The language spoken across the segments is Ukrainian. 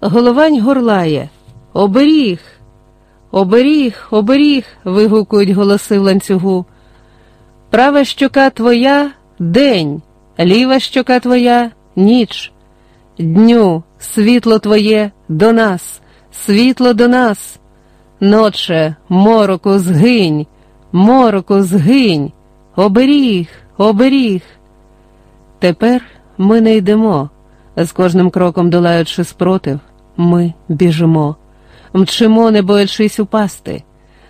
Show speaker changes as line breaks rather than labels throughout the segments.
Головань горлає. Оберіг, оберіг, оберіг. вигукують голоси в ланцюгу. Права щока твоя день, ліва щока твоя ніч. Дню, світло твоє до нас, світло до нас. Ноче, мороку, згинь, мороку, згинь, оберіг, оберіг. Тепер ми не йдемо, з кожним кроком долаючи спротив, ми біжимо, мчимо, не боячись упасти.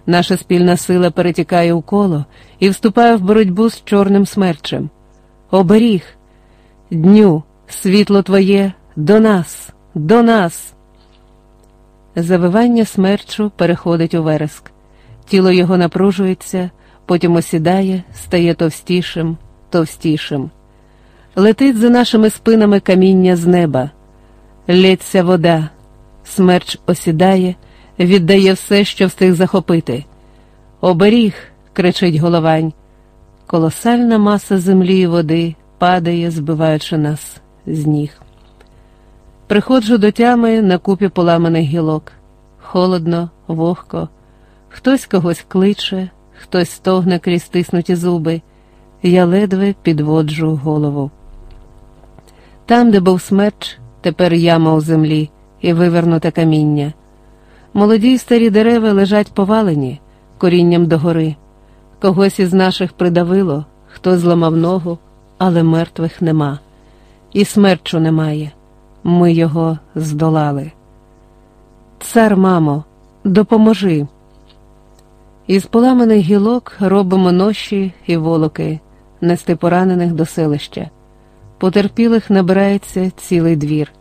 Наша спільна сила перетікає у коло і вступає в боротьбу з чорним смерчем. Оберіг, дню, світло твоє до нас, до нас. Завивання смерчу переходить у вереск. Тіло його напружується, потім осідає, стає товстішим, товстішим. Летить за нашими спинами каміння з неба, лється вода, смерч осідає, віддає все, що встиг захопити. Оберіг, кричить головань. Колосальна маса землі і води падає, збиваючи нас з ніг. Приходжу до тями на купі поламаних гілок. Холодно, вогко, хтось когось кличе, хтось стогне крізь стиснуті зуби. Я ледве підводжу голову. Там, де був смерч, тепер яма у землі і вивернуте каміння. Молоді й старі дерева лежать повалені, корінням догори. Когось із наших придавило, хтось зламав ногу, але мертвих нема. І смерчу немає. Ми його здолали. Цар, мамо, допоможи. Із поламаних гілок робимо ноші і волоки, нести поранених до селища. Потерпілих набирається цілий двір.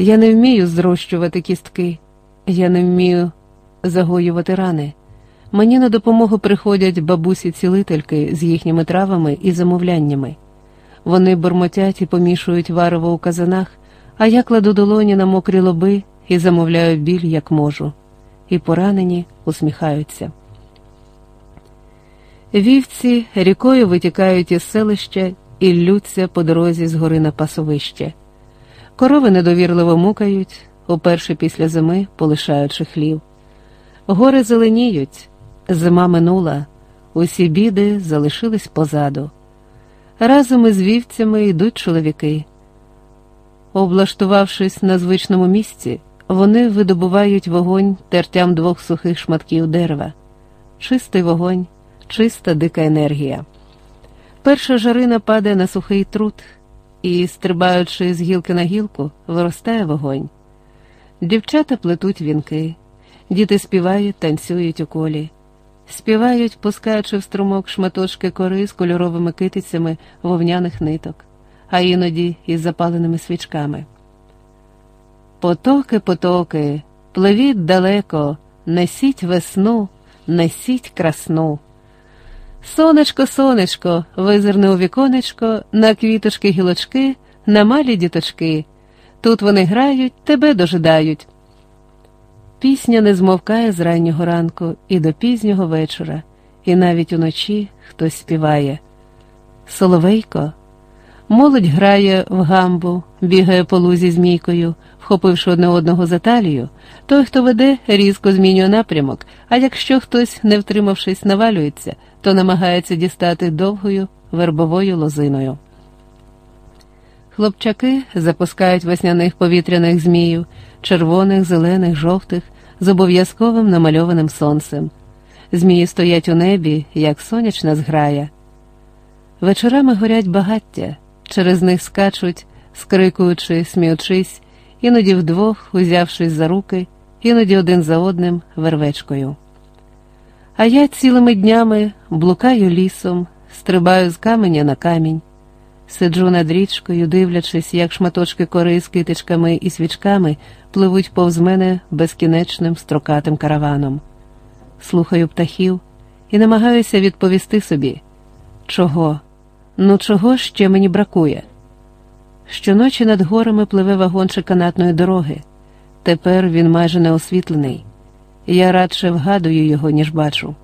Я не вмію зрощувати кістки, я не вмію загоювати рани. Мені на допомогу приходять бабусі-цілительки з їхніми травами і замовляннями. Вони бурмотять і помішують варево у казанах, а я кладу долоні на мокрі лоби і замовляю біль, як можу, і поранені усміхаються. Вівці рікою витікають із селища і ллються по дорозі з гори на пасовище. Корови недовірливо мукають, уперше після зими полишаючи хлів. Гори зеленіють, зима минула, усі біди залишились позаду. Разом із вівцями йдуть чоловіки. Облаштувавшись на звичному місці, вони видобувають вогонь тертям двох сухих шматків дерева, чистий вогонь, чиста дика енергія. Перша жарина падає на сухий труд і, стрибаючи з гілки на гілку, виростає вогонь. Дівчата плетуть вінки, діти співають, танцюють у колі, співають, пускаючи в струмок шматочки кори з кольоровими китицями вовняних ниток, а іноді із запаленими свічками. Потоки, потоки, пливіть далеко, несіть весну, несіть красну. Сонечко, сонечко, визирне у віконечко, на квіточки гілочки, на малі діточки. Тут вони грають, тебе дожидають. Пісня не змовкає з раннього ранку і до пізнього вечора, і навіть уночі хтось співає. Соловейко, молодь грає в гамбу, бігає по лузі змійкою, вхопивши одне одного за талію. Той, хто веде, різко змінює напрямок, а якщо хтось, не втримавшись, навалюється, то намагається дістати довгою вербовою лозиною. Хлопчаки запускають весняних повітряних зміїв, червоних, зелених, жовтих, з обов'язковим намальованим сонцем. Змії стоять у небі, як сонячна зграя. Вечорами горять багаття, через них скачуть, скрикуючи, сміючись, іноді вдвох, узявшись за руки, іноді один за одним вервечкою. А я цілими днями блукаю лісом, стрибаю з каменя на камінь, сиджу над річкою, дивлячись, як шматочки кори з китичками і свічками пливуть повз мене безкінечним строкатим караваном. Слухаю птахів і намагаюся відповісти собі, чого, ну чого ще мені бракує? Щоночі над горами пливе вагончик канатної дороги. Тепер він майже не освітлений. Я радше вгадую його, ніж бачу.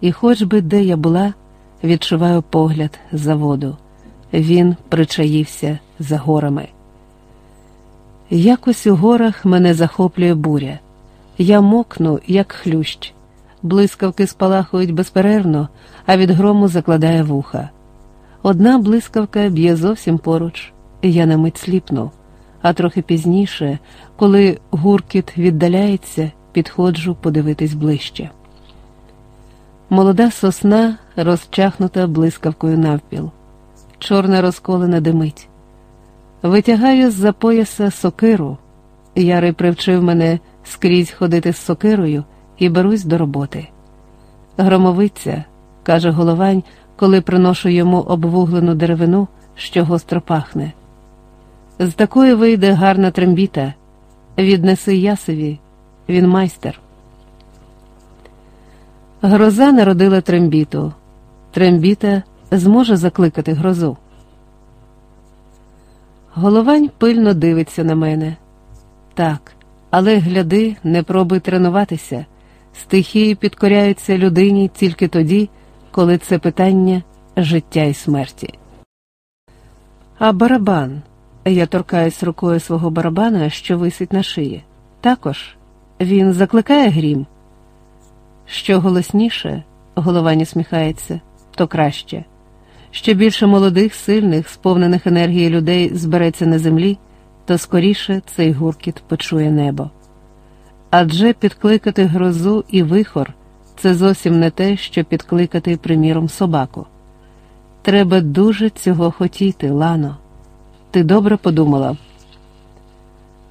І хоч би де я була, відчуваю погляд за воду. Він причаївся за горами. Якось у горах мене захоплює буря. Я мокну, як хлющ. Блискавки спалахують безперервно, а від грому закладає вуха. Одна блискавка б'є зовсім поруч, і я на мить сліпну, а трохи пізніше, коли гуркіт віддаляється, підходжу подивитись ближче. Молода сосна розчахнута блискавкою навпіл, чорна розколена димить. Витягаю з-за пояса сокиру. Ярий привчив мене скрізь ходити з сокирою і берусь до роботи. Громовиця, каже головань, коли приношу йому обвуглену деревину, що гостро пахне. З такої вийде гарна трембіта. Віднеси ясові, він майстер. Гроза народила трембіту. Трембіта зможе закликати грозу. Головань пильно дивиться на мене. Так, але гляди, не пробуй тренуватися. Стихії підкоряються людині тільки тоді, коли це питання життя і смерті. А барабан. Я торкаюсь рукою свого барабана, що висить на шиї. Також він закликає грім. Що голосніше, голова сміхається, то краще. Що більше молодих, сильних, сповнених енергії людей збереться на землі, то скоріше цей гуркіт почує небо. Адже підкликати грозу і вихор це зовсім не те, що підкликати, приміром, собаку. Треба дуже цього хотіти, Лано. Ти добре подумала.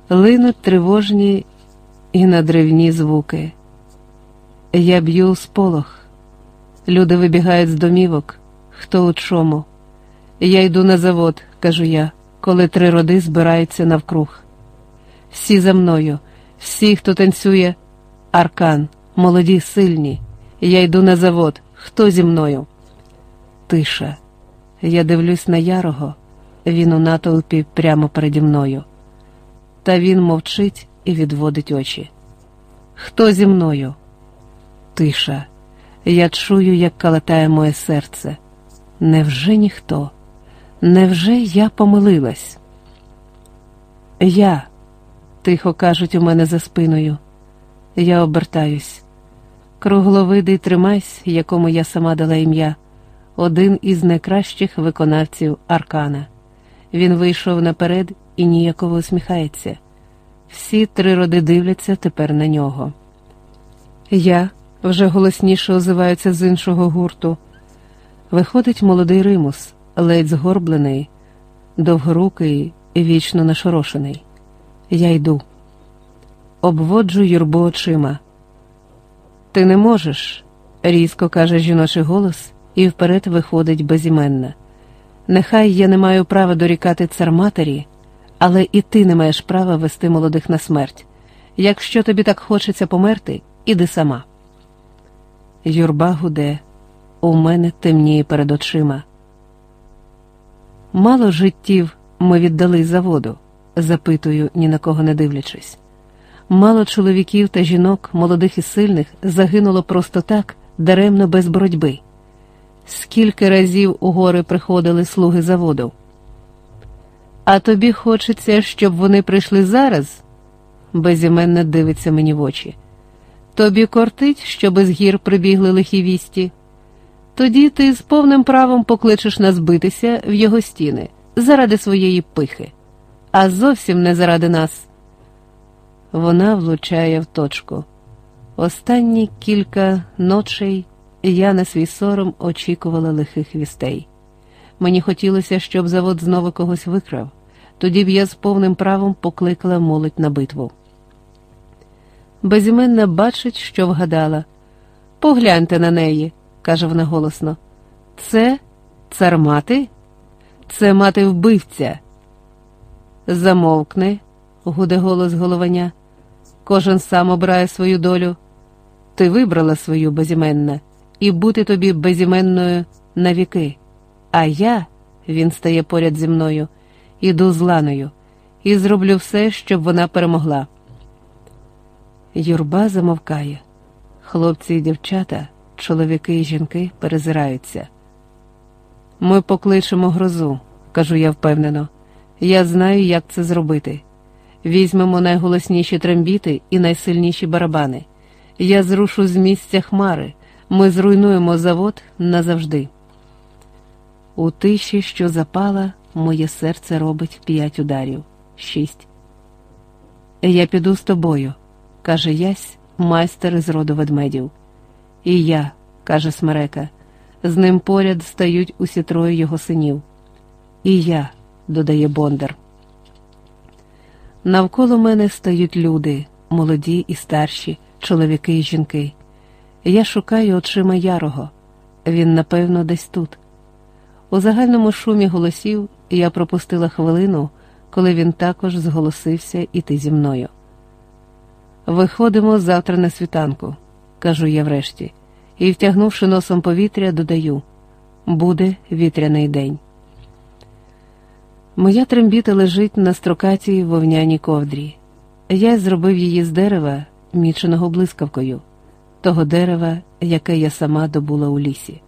Линуть тривожні і надревні звуки. Я б'ю сполох. Люди вибігають з домівок, хто у чому. Я йду на завод, кажу я, коли три роди збираються навкруг. Всі за мною, всі, хто танцює, аркан, молоді, сильні. Я йду на завод, хто зі мною? Тиша. Я дивлюсь на ярого, він у натовпі прямо переді мною. Та він мовчить і відводить очі. Хто зі мною? Тиша. Я чую, як калатає моє серце. Невже ніхто? Невже я помилилась? Я, тихо кажуть у мене за спиною. Я обертаюсь. Кругловидий тримайсь, якому я сама дала ім'я, один із найкращих виконавців Аркана. Він вийшов наперед і ніяково усміхається. Всі три роди дивляться тепер на нього. Я вже голосніше озиваються з іншого гурту. Виходить молодий римус, ледь згорблений, довгорукий вічно нашорошений. Я йду, обводжу юрбу очима. Ти не можеш, різко каже жіночий голос, і вперед виходить безіменна. Нехай я не маю права дорікати цар матері, але і ти не маєш права вести молодих на смерть. Якщо тобі так хочеться померти, іди сама. Юрба гуде, у мене темніє перед очима. Мало життів ми віддали заводу, запитую, ні на кого не дивлячись. Мало чоловіків та жінок, молодих і сильних, загинуло просто так, даремно без боротьби. Скільки разів у гори приходили слуги заводу? А тобі хочеться, щоб вони прийшли зараз? безіменно дивиться мені в очі. Тобі кортить, щоб з гір прибігли лихі вісті. Тоді ти з повним правом покличеш нас битися в його стіни заради своєї пихи, а зовсім не заради нас. Вона влучає в точку. Останні кілька ночей я на свій сором очікувала лихих вістей. Мені хотілося, щоб завод знову когось викрав, тоді б я з повним правом покликала молодь на битву. Безіменна бачить, що вгадала. Погляньте на неї, каже вона голосно. Це цар мати? Це мати вбивця. Замовкни, гуде голос головання. Кожен сам обирає свою долю. Ти вибрала свою безіменна, і бути тобі безіменною навіки. А я, він стає поряд зі мною, іду з ланою, і зроблю все, щоб вона перемогла. Юрба замовкає. Хлопці і дівчата, чоловіки і жінки перезираються. Ми покличемо грозу, кажу я впевнено. Я знаю, як це зробити. Візьмемо найголосніші трембіти і найсильніші барабани. Я зрушу з місця хмари, ми зруйнуємо завод назавжди. У тиші, що запала, моє серце робить п'ять ударів, шість. Я піду з тобою, каже Ясь, майстер із роду ведмедів. І я, каже Смерека, з ним поряд стають усі троє його синів. І я, додає Бондар. Навколо мене стають люди, молоді і старші, чоловіки і жінки. Я шукаю очима ярого. Він, напевно, десь тут. У загальному шумі голосів я пропустила хвилину, коли він також зголосився іти зі мною. Виходимо завтра на світанку, кажу я врешті, і, втягнувши носом повітря, додаю буде вітряний день. Моя трембіта лежить на строкатій вовняній ковдрі. Я зробив її з дерева, міченого блискавкою, того дерева, яке я сама добула у лісі.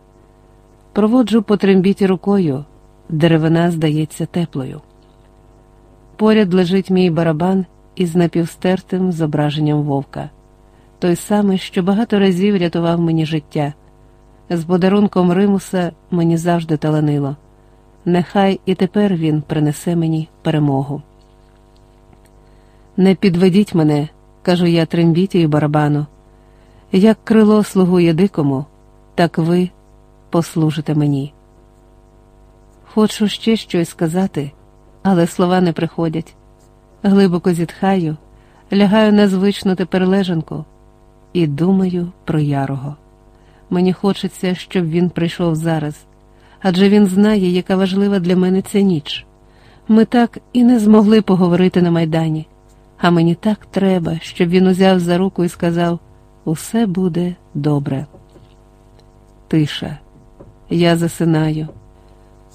Проводжу по трембіті рукою, деревина здається теплою. Поряд лежить мій барабан із напівстертим зображенням вовка, той самий, що багато разів рятував мені життя. З подарунком Римуса мені завжди таланило. Нехай і тепер він принесе мені перемогу. Не підведіть мене, кажу я трембіті і барабану. Як крило слугує дикому, так ви послужите мені. Хочу ще щось сказати, але слова не приходять. Глибоко зітхаю, лягаю на звичну тепер лежанку і думаю про ярого. Мені хочеться, щоб він прийшов зараз, адже він знає, яка важлива для мене ця ніч. Ми так і не змогли поговорити на майдані, а мені так треба, щоб він узяв за руку і сказав: Усе буде добре. Тиша. Я засинаю.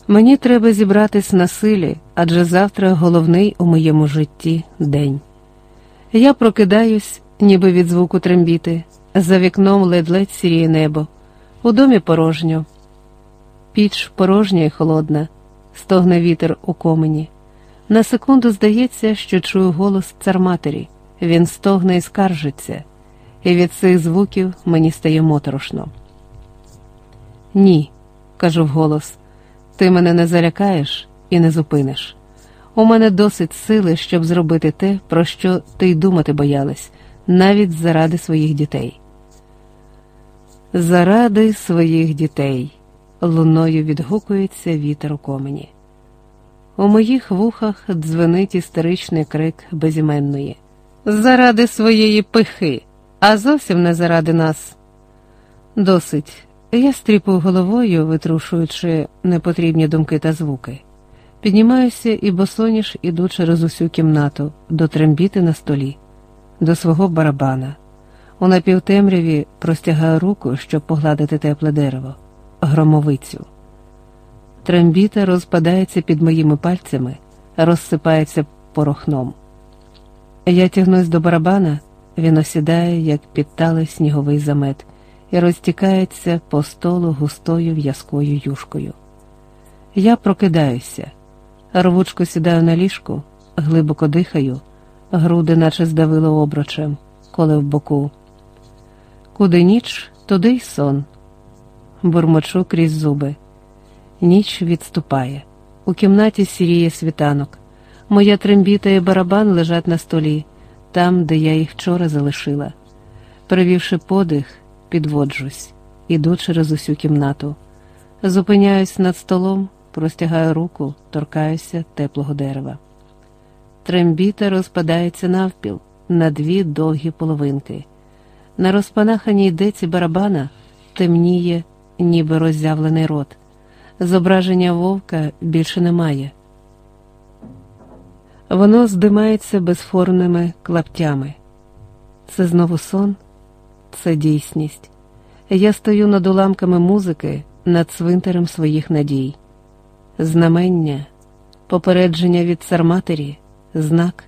Мені треба зібратись на силі, адже завтра головний у моєму житті день. Я прокидаюсь, ніби від звуку трембіти, за вікном ледь-ледь сіріє небо, у домі порожньо. Піч порожня і холодна, стогне вітер у комені. На секунду здається, що чую голос царматері. Він стогне і скаржиться, і від цих звуків мені стає моторошно. Ні, кажу вголос, ти мене не залякаєш і не зупиниш. У мене досить сили, щоб зробити те, про що ти й думати боялась, навіть заради своїх дітей. Заради своїх дітей, луною відгукується вітер у комені. У моїх вухах дзвенить істеричний крик безіменної. Заради своєї пихи, а зовсім не заради нас. Досить. Я стріпую головою, витрушуючи непотрібні думки та звуки. Піднімаюся і босоніж іду через усю кімнату до трембіти на столі, до свого барабана. У напівтемряві простягаю руку, щоб погладити тепле дерево, громовицю. Трембіта розпадається під моїми пальцями, розсипається порохном. Я тягнусь до барабана, він осідає, як підталий сніговий замет і розтікається по столу густою в'язкою юшкою. Я прокидаюся, рвучко сідаю на ліжку, глибоко дихаю, груди, наче здавило обручем, коли в боку. Куди ніч, туди й сон. Бурмочу крізь зуби. Ніч відступає. У кімнаті сіріє світанок. Моя трембіта і барабан лежать на столі, там, де я їх вчора залишила. Привівши подих, підводжусь, іду через усю кімнату. Зупиняюсь над столом, простягаю руку, торкаюся теплого дерева. Трембіта розпадається навпіл на дві довгі половинки. На розпанаханій деці барабана темніє, ніби роззявлений рот. Зображення вовка більше немає. Воно здимається безформними клаптями. Це знову сон це дійсність. Я стою над уламками музики, над цвинтарем своїх надій. Знамення, попередження від царматері, знак.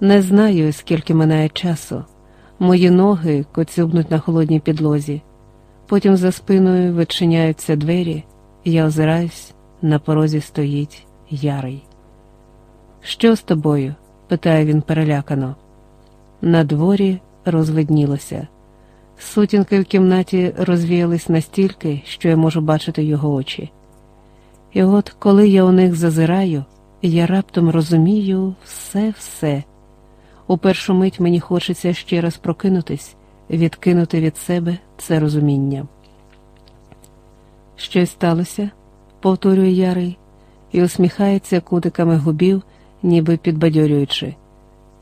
Не знаю, скільки минає часу. Мої ноги коцюбнуть на холодній підлозі. Потім за спиною відчиняються двері, я озираюсь, на порозі стоїть ярий. Що з тобою? питає він перелякано. На дворі розвиднілося. Сутінки в кімнаті розвіялись настільки, що я можу бачити його очі. І от коли я у них зазираю, я раптом розумію все-все. У першу мить мені хочеться ще раз прокинутись, відкинути від себе це розуміння. Щось сталося, повторює Ярий, і усміхається кутиками губів, ніби підбадьорюючи,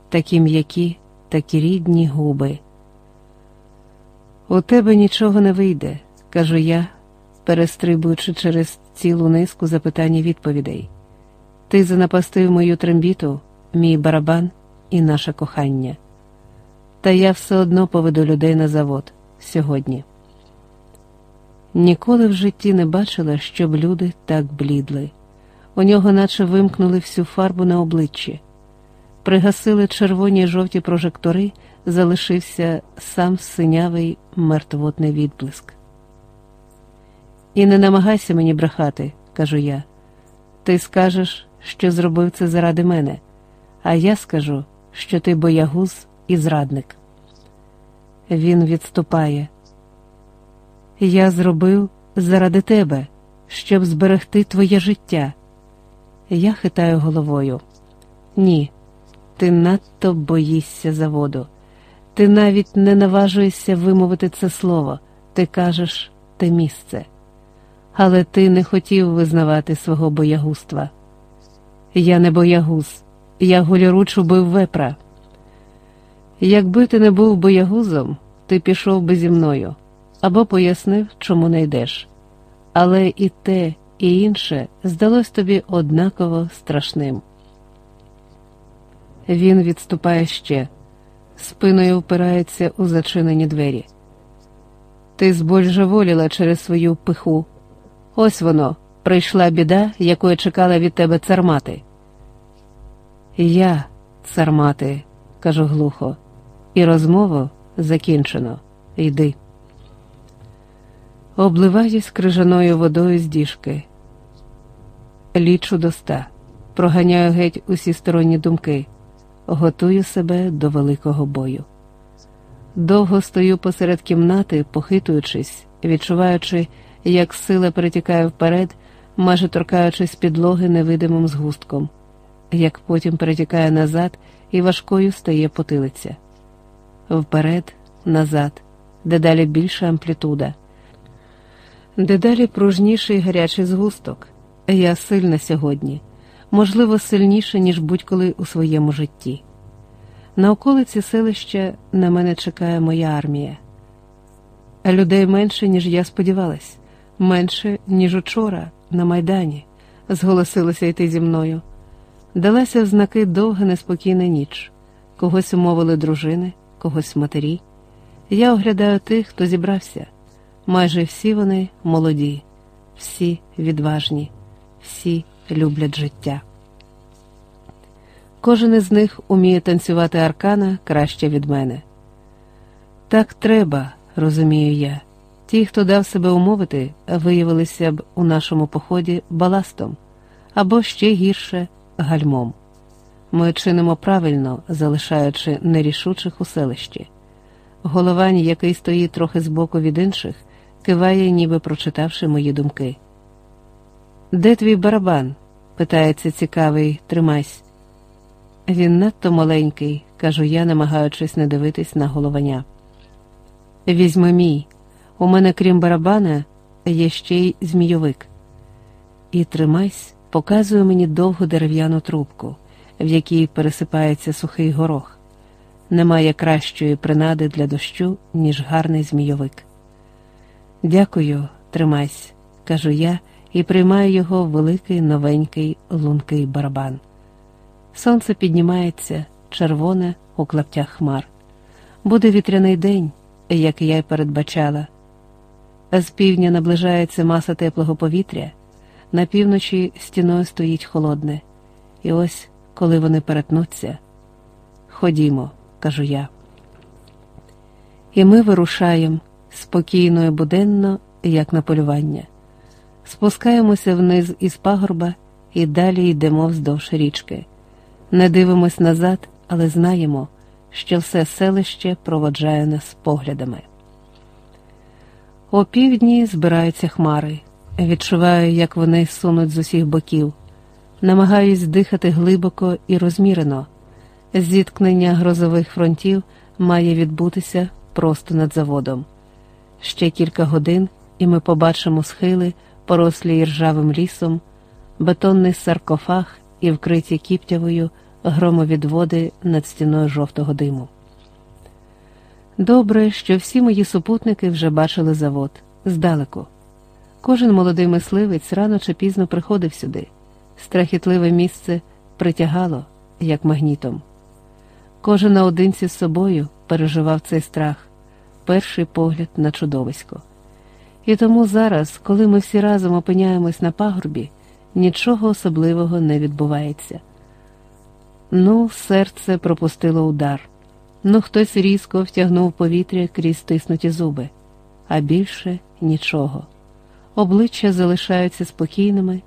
такі м'які, такі рідні губи. У тебе нічого не вийде, кажу я, перестрибуючи через цілу низку запитань і відповідей. Ти занапастив мою трембіту, мій барабан і наше кохання. Та я все одно поведу людей на завод сьогодні. Ніколи в житті не бачила, щоб люди так блідли. У нього наче вимкнули всю фарбу на обличчі. Пригасили червоні й жовті прожектори, залишився сам синявий мертвотний відблиск. І не намагайся мені брехати, кажу я. Ти скажеш, що зробив це заради мене, а я скажу, що ти боягуз і зрадник. Він відступає. Я зробив заради тебе, щоб зберегти твоє життя. Я хитаю головою. Ні, ти надто боїшся заводу. Ти навіть не наважуєшся вимовити це слово, ти кажеш те місце. Але ти не хотів визнавати свого боягузтва. Я не боягуз, я голіруч убив вепра. Якби ти не був боягузом, ти пішов би зі мною або пояснив, чому не йдеш. Але і те, і інше здалось тобі однаково страшним. Він відступає ще, спиною впирається у зачинені двері. Ти збожеволіла через свою пиху. Ось воно, прийшла біда, якої чекала від тебе цармати. Я, цармати, кажу глухо, і розмову закінчено. Йди. Обливаюсь крижаною водою з діжки. Лічу до ста, проганяю геть усі сторонні думки, готую себе до великого бою. Довго стою посеред кімнати, похитуючись, відчуваючи, як сила перетікає вперед, майже торкаючись підлоги невидимим згустком, як потім перетікає назад і важкою стає потилиця. Вперед, назад, дедалі більша амплітуда. Дедалі пружніший гарячий згусток. Я сильна сьогодні, можливо, сильніше, ніж будь-коли у своєму житті. На околиці селища на мене чекає моя армія. Людей менше, ніж я сподівалась, менше, ніж учора, на Майдані, зголосилося йти зі мною. Далася в знаки довга, неспокійна ніч, когось умовили дружини, когось матері. Я оглядаю тих, хто зібрався. Майже всі вони молоді, всі відважні, всі люблять життя. Кожен із них уміє танцювати аркана краще від мене. Так треба, розумію я. Ті, хто дав себе умовити, виявилися б у нашому поході баластом або ще гірше гальмом. Ми чинимо правильно, залишаючи нерішучих у селищі. Головань, який стоїть трохи збоку від інших киває, ніби прочитавши мої думки. Де твій барабан? питається цікавий, тримайсь. Він надто маленький, кажу я, намагаючись не дивитись на головання. Візьми мій, у мене, крім барабана, є ще й змійовик. І тримайсь, показує мені довгу дерев'яну трубку, в якій пересипається сухий горох. Немає кращої принади для дощу, ніж гарний змійовик. Дякую, тримайся, кажу я і приймаю його великий новенький лункий барабан. Сонце піднімається, червоне у клаптях хмар. Буде вітряний день, як я й передбачала. З півдня наближається маса теплого повітря, на півночі стіною стоїть холодне, і ось, коли вони перетнуться, ходімо, кажу я. І ми вирушаємо спокійно і буденно, як на полювання. Спускаємося вниз із пагорба і далі йдемо вздовж річки. Не дивимось назад, але знаємо, що все селище проводжає нас поглядами. О півдні збираються хмари. Відчуваю, як вони сунуть з усіх боків, намагаюсь дихати глибоко і розмірено. Зіткнення грозових фронтів має відбутися просто над заводом. Ще кілька годин, і ми побачимо схили, порослі іржавим лісом, бетонний саркофаг і вкриті кіптявою громовідводи над стіною жовтого диму. Добре, що всі мої супутники вже бачили завод здалеку. Кожен молодий мисливець рано чи пізно приходив сюди. Страхітливе місце притягало, як магнітом. Кожен наодинці з собою переживав цей страх, перший погляд на чудовисько. І тому зараз, коли ми всі разом опиняємось на пагорбі, нічого особливого не відбувається. Ну, серце пропустило удар, ну хтось різко втягнув повітря крізь стиснуті зуби, а більше нічого. Обличчя залишаються спокійними,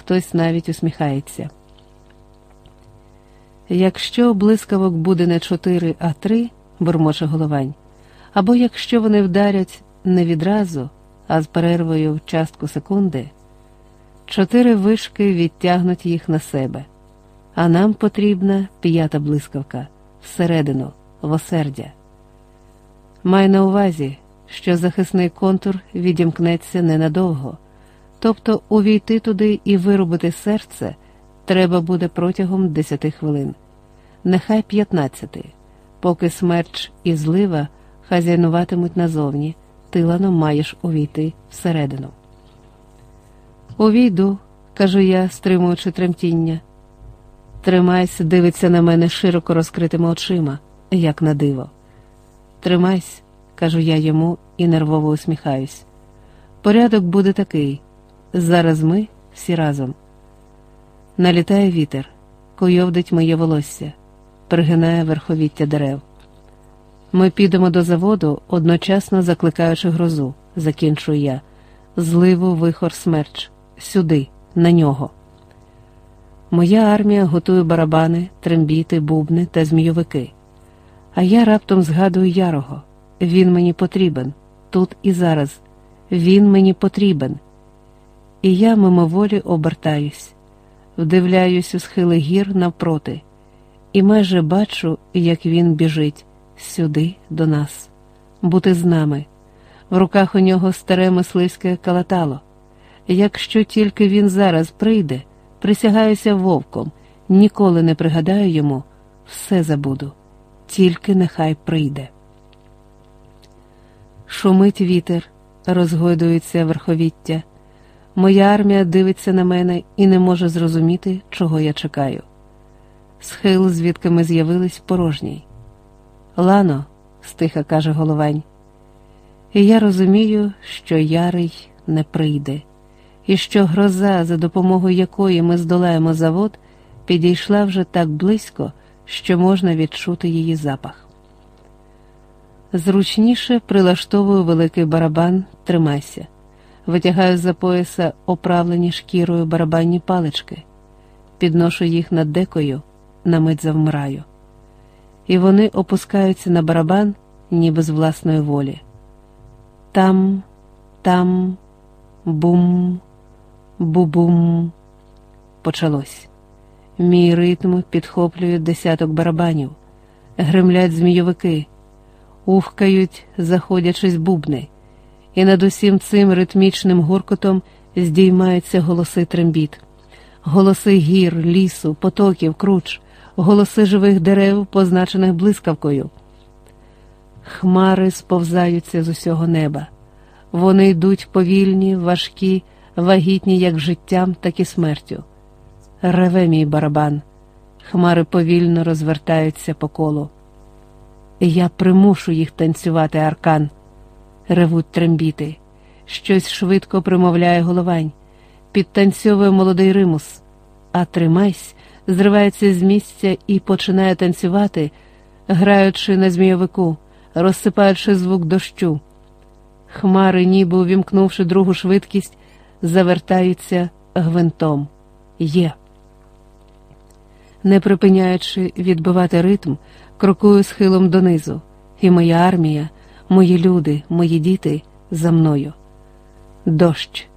хтось навіть усміхається. Якщо блискавок буде не чотири, а три, бурмоче головань, або якщо вони вдарять не відразу, а з перервою в частку секунди, чотири вишки відтягнуть їх на себе, а нам потрібна п'ята блискавка всередину, в осердя. Май на увазі, що захисний контур відімкнеться ненадовго, тобто увійти туди і виробити серце треба буде протягом десяти хвилин, нехай п'ятнадцяти, поки смерч і злива хазяйнуватимуть назовні, ти лано маєш увійти всередину. Увійду, кажу я, стримуючи тремтіння. Тримайся, дивиться на мене широко розкритими очима, як на диво. Тримайся, кажу я йому і нервово усміхаюсь. Порядок буде такий. Зараз ми всі разом. Налітає вітер, койовдить моє волосся, пригинає верховіття дерев. Ми підемо до заводу, одночасно закликаючи грозу, закінчую я, зливу вихор смерч, сюди, на нього. Моя армія готує барабани, трембіти, бубни та змійовики. А я раптом згадую ярого. Він мені потрібен, тут і зараз. Він мені потрібен. І я мимоволі обертаюсь, вдивляюсь у схили гір навпроти, і майже бачу, як він біжить сюди, до нас, бути з нами. В руках у нього старе мисливське калатало. Якщо тільки він зараз прийде, присягаюся вовком, ніколи не пригадаю йому, все забуду, тільки нехай прийде. Шумить вітер, розгойдується верховіття. Моя армія дивиться на мене і не може зрозуміти, чого я чекаю. Схил, звідки ми з'явились, порожній. Лано, стиха каже головань, і я розумію, що ярий не прийде, і що гроза, за допомогою якої ми здолаємо завод, підійшла вже так близько, що можна відчути її запах. Зручніше прилаштовую великий барабан, тримайся, витягаю за пояса оправлені шкірою барабанні палички, підношу їх над декою, на мить завмираю і вони опускаються на барабан, ніби з власної волі. Там, там, бум, бу-бум. Почалось. Мій ритм підхоплює десяток барабанів, гремлять змійовики, ухкають, заходячись бубни, і над усім цим ритмічним гуркотом здіймаються голоси трембіт, голоси гір, лісу, потоків, круч голоси живих дерев, позначених блискавкою. Хмари сповзаються з усього неба. Вони йдуть повільні, важкі, вагітні як життям, так і смертю. Реве мій барабан, хмари повільно розвертаються по колу. Я примушу їх танцювати аркан, ревуть трембіти, щось швидко примовляє головань, підтанцьовує молодий римус, а тримайсь, зривається з місця і починає танцювати, граючи на змійовику, розсипаючи звук дощу. Хмари, ніби увімкнувши другу швидкість, завертаються гвинтом. Є. не припиняючи відбивати ритм, крокую схилом донизу, і моя армія, мої люди, мої діти за мною. Дощ,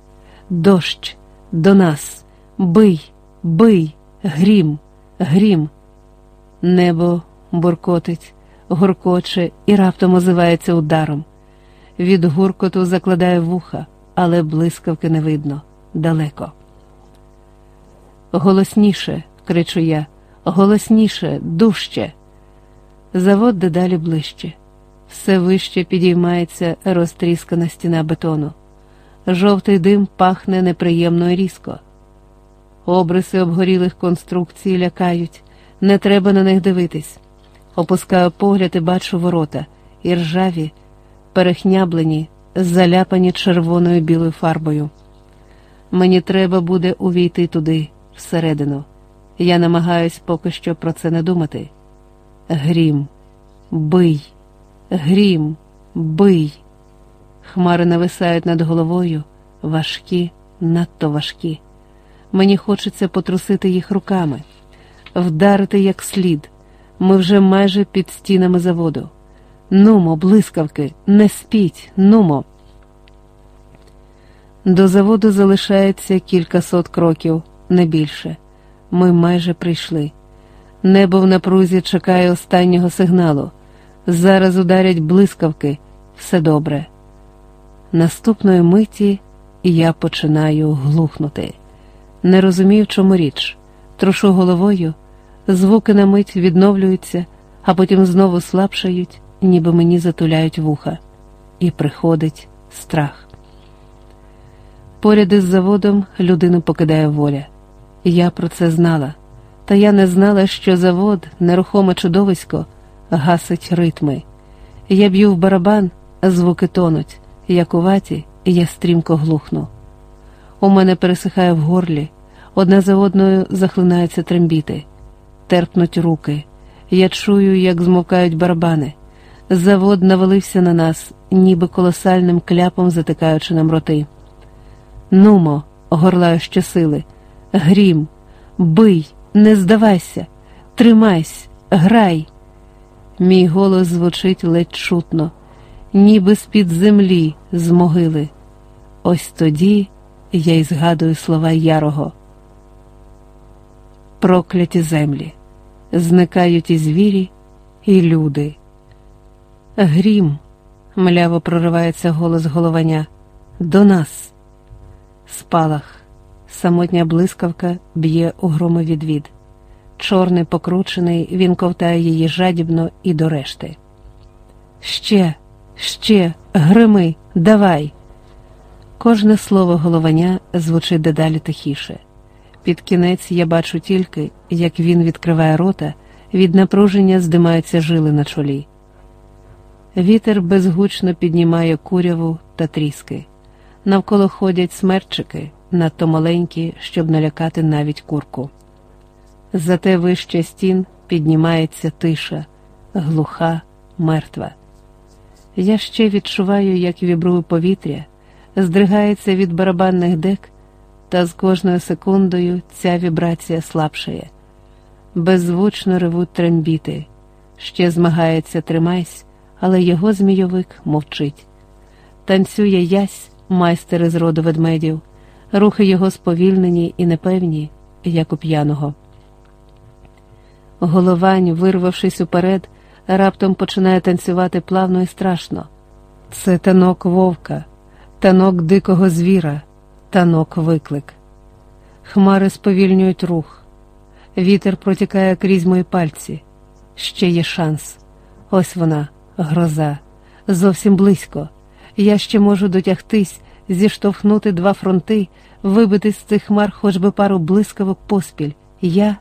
дощ, до нас, бий, бий, грім, грім. Небо буркотить, гуркоче і раптом озивається ударом. Від гуркоту закладає вуха, але блискавки не видно далеко. Голосніше, кричу я, голосніше, дужче. Завод дедалі ближче. Все вище підіймається розтріскана стіна бетону. Жовтий дим пахне неприємно і різко. Обриси обгорілих конструкцій лякають, не треба на них дивитись. Опускаю погляд і бачу ворота, і ржаві, перехняблені, заляпані червоною білою фарбою. Мені треба буде увійти туди, всередину. Я намагаюсь поки що про це не думати. Грім, бий, грім, бий. Хмари нависають над головою, важкі, надто важкі. Мені хочеться потрусити їх руками, вдарити як слід. Ми вже майже під стінами заводу. Нумо, блискавки, не спіть, нумо. До заводу залишається кількасот кроків, не більше. Ми майже прийшли. Небо в напрузі чекає останнього сигналу. Зараз ударять блискавки, все добре. Наступної миті я починаю глухнути. Не розумію, чому річ. Трушу головою, звуки на мить відновлюються, а потім знову слабшають, ніби мені затуляють вуха. І приходить страх. Поряд із заводом людину покидає воля. Я про це знала, та я не знала, що завод, нерухоме чудовисько, гасить ритми. Я б'ю в барабан, звуки тонуть, як у ваті, я стрімко глухну. У мене пересихає в горлі, одна за одною захлинаються трембіти, терпнуть руки. Я чую, як змовкають барабани. Завод навалився на нас, ніби колосальним кляпом затикаючи нам роти. Нумо, горлаю щосили, грім, бий, не здавайся, тримайся, грай. Мій голос звучить ледь чутно, ніби з-під землі, з могили. Ось тоді я й згадую слова Ярого. Прокляті землі, зникають і звірі, і люди. Грім, мляво проривається голос головання, до нас. Спалах, самотня блискавка б'є у громовідвід. Чорний покручений, він ковтає її жадібно і до решти. Ще, ще, грими, давай. Кожне слово головання звучить дедалі тихіше. Під кінець я бачу тільки, як він відкриває рота, від напруження здимаються жили на чолі. Вітер безгучно піднімає куряву та тріски. Навколо ходять смерчики, надто маленькі, щоб налякати навіть курку. Зате вище стін піднімається тиша, глуха, мертва. Я ще відчуваю, як вібрує повітря, здригається від барабанних дек, та з кожною секундою ця вібрація слабшає. Беззвучно ревуть трембіти. Ще змагається тримайсь, але його змійовик мовчить. Танцює ясь майстер із роду ведмедів, рухи його сповільнені і непевні, як у п'яного. Головань, вирвавшись уперед, раптом починає танцювати плавно і страшно. Це танок вовка, танок дикого звіра, танок виклик. Хмари сповільнюють рух, вітер протікає крізь мої пальці. Ще є шанс. Ось вона, гроза, зовсім близько. Я ще можу дотягтись, зіштовхнути два фронти, вибити з цих хмар хоч би пару блискавок поспіль. Я,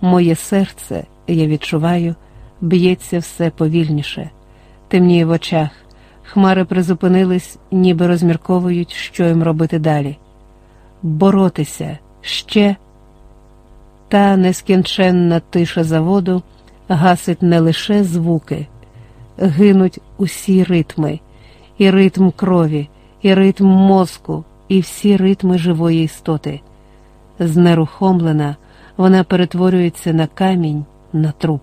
моє серце, я відчуваю, б'ється все повільніше, темніє в очах. Хмари призупинились, ніби розмірковують, що їм робити далі. Боротися ще. Та нескінченна тиша заводу гасить не лише звуки, гинуть усі ритми і ритм крові, і ритм мозку, і всі ритми живої істоти. Знерухомлена, вона перетворюється на камінь, на труп.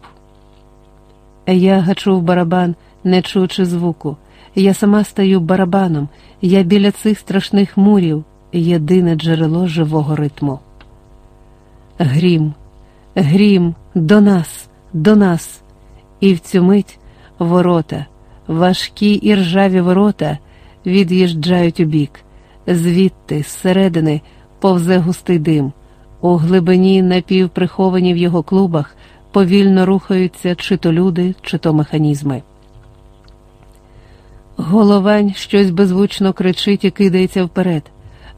Я гачу в барабан, не чуючи звуку. Я сама стаю барабаном, я біля цих страшних мурів, єдине джерело живого ритму. Грім, грім, до нас, до нас. І в цю мить ворота, важкі і ржаві ворота від'їжджають у бік. Звідти, зсередини, повзе густий дим. У глибині напівприховані в його клубах повільно рухаються чи то люди, чи то механізми. Головань щось беззвучно кричить і кидається вперед.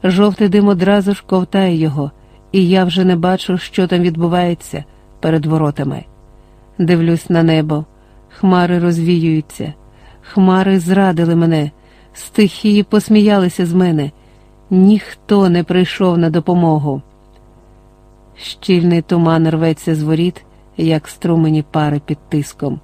Жовтий дим одразу ж ковтає його, і я вже не бачу, що там відбувається перед воротами. Дивлюсь на небо, хмари розвіюються, хмари зрадили мене, стихії посміялися з мене, ніхто не прийшов на допомогу. Щільний туман рветься з воріт, як струмені пари під тиском.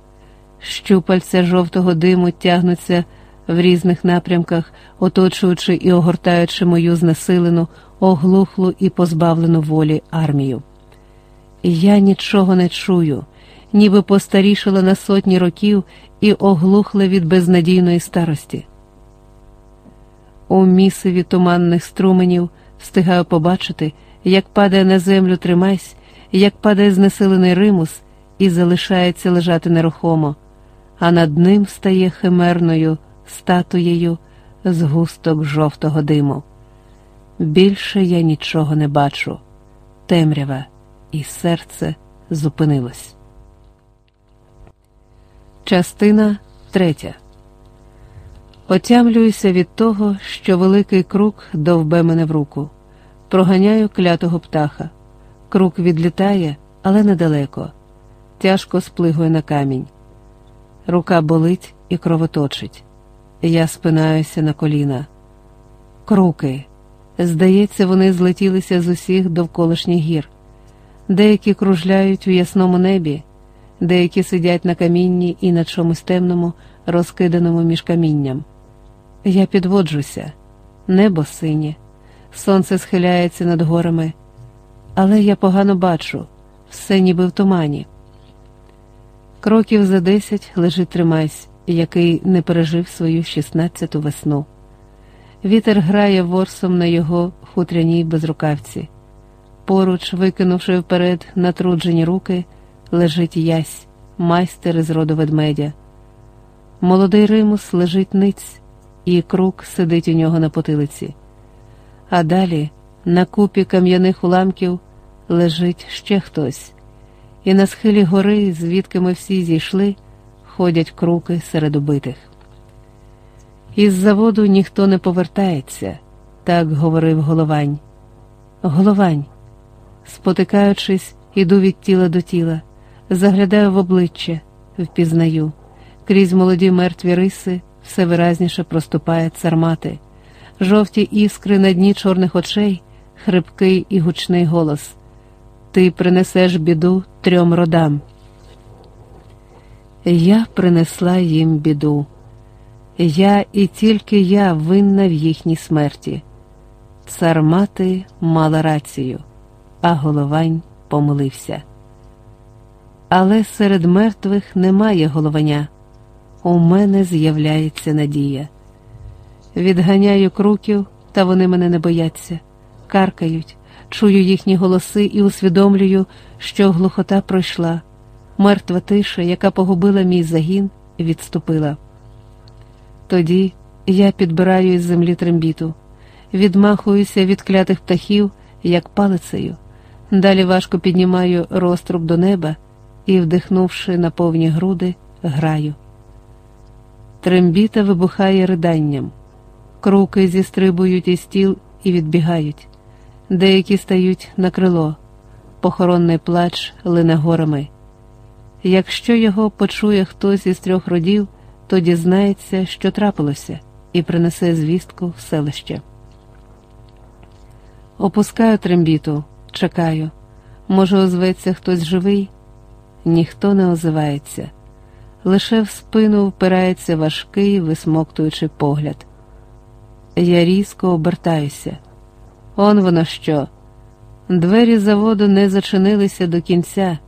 Щупальця жовтого диму тягнуться в різних напрямках, оточуючи і огортаючи мою знесилену, оглухлу і позбавлену волі армію. Я нічого не чую, ніби постарішала на сотні років і оглухла від безнадійної старості. У місиві туманних струменів встигаю побачити, як падає на землю тримайсь, як падає знесилений римус і залишається лежати нерухомо, а над ним стає химерною статуєю з густок жовтого диму. Більше я нічого не бачу, темрява, і серце зупинилось. Частина третя. Отямлююся від того, що великий круг довбе мене в руку. Проганяю клятого птаха. Круг відлітає, але недалеко. Тяжко сплигує на камінь. Рука болить і кровоточить. Я спинаюся на коліна. Круки. Здається, вони злетілися з усіх довколишніх гір. Деякі кружляють у ясному небі, деякі сидять на камінні і на чомусь темному, розкиданому між камінням. Я підводжуся, небо синє, сонце схиляється над горами, але я погано бачу, все ніби в тумані. Кроків за десять лежить тримайсь, який не пережив свою шістнадцяту весну. Вітер грає ворсом на його хутряній безрукавці. Поруч, викинувши вперед натруджені руки, лежить ясь, майстер із роду ведмедя. Молодий римус лежить ниць, і крук сидить у нього на потилиці. А далі, на купі кам'яних уламків, лежить ще хтось, і на схилі гори, звідки ми всі зійшли, ходять круки серед убитих. Із заводу ніхто не повертається, так говорив головань. Головань, спотикаючись, іду від тіла до тіла, заглядаю в обличчя, впізнаю, крізь молоді мертві риси все виразніше проступає цармати, жовті іскри на дні чорних очей, хрипкий і гучний голос. Ти принесеш біду трьом родам. Я принесла їм біду. Я і тільки я винна в їхній смерті. Цар мати мала рацію, а головань помилився. Але серед мертвих немає головання. У мене з'являється надія. Відганяю круків, та вони мене не бояться, каркають, чую їхні голоси і усвідомлюю, що глухота пройшла. Мертва тиша, яка погубила мій загін, відступила. Тоді я підбираю із землі трембіту, відмахуюся від клятих птахів, як палицею. Далі важко піднімаю розтруб до неба і, вдихнувши на повні груди, граю. Трембіта вибухає риданням, круки зістрибують із стіл і відбігають, деякі стають на крило, похоронний плач лине горами. Якщо його почує хтось із трьох родів, то дізнається, що трапилося, і принесе звістку в селище. Опускаю трембіту, чекаю. Може, озветься хтось живий? Ніхто не озивається, лише в спину впирається важкий, висмоктуючий погляд. Я різко обертаюся. Он воно що. Двері заводу не зачинилися до кінця.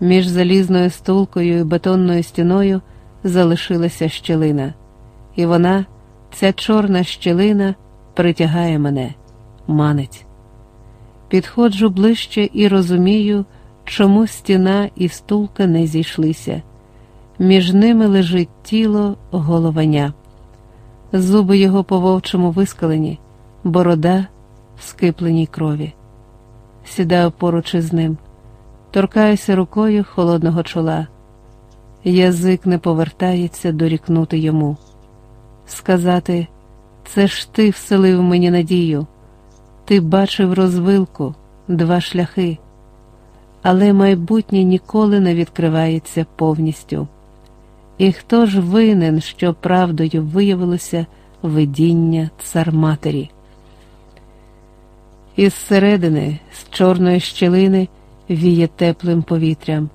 Між залізною стулкою і бетонною стіною залишилася щелина, і вона, ця чорна щелина, притягає мене, манить. Підходжу ближче і розумію, чому стіна і стулка не зійшлися. Між ними лежить тіло голованя, зуби його по вовчому вискалені, борода в скипленій крові. Сідаю поруч із ним, торкаюся рукою холодного чола. Язик не повертається дорікнути йому. Сказати, це ж ти вселив мені надію, ти бачив розвилку, два шляхи, але майбутнє ніколи не відкривається повністю. І хто ж винен, що правдою виявилося видіння царматері? Із середини, з чорної щелини, віє теплим повітрям,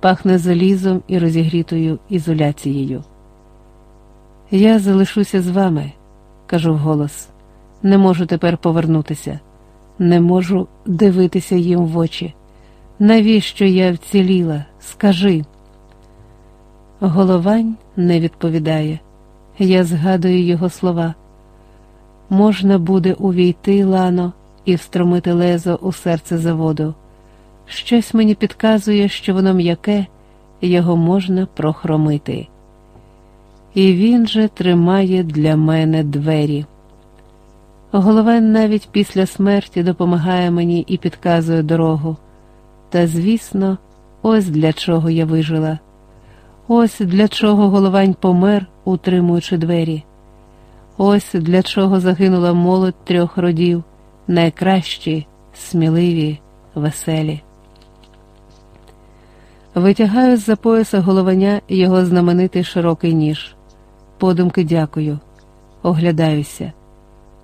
пахне залізом і розігрітою ізоляцією. Я залишуся з вами, кажу вголос, не можу тепер повернутися, не можу дивитися їм в очі. Навіщо я вціліла? Скажи. Головань не відповідає. Я згадую його слова. Можна буде увійти, лано, і встромити лезо у серце заводу. Щось мені підказує, що воно м'яке, його можна прохромити. І він же тримає для мене двері. Головен навіть після смерті допомагає мені і підказує дорогу. Та, звісно, ось для чого я вижила. Ось для чого головань помер, утримуючи двері. Ось для чого загинула молодь трьох родів, найкращі, сміливі, веселі. Витягаю з за пояса головання його знаменитий широкий ніж. Подумки дякую, оглядаюся.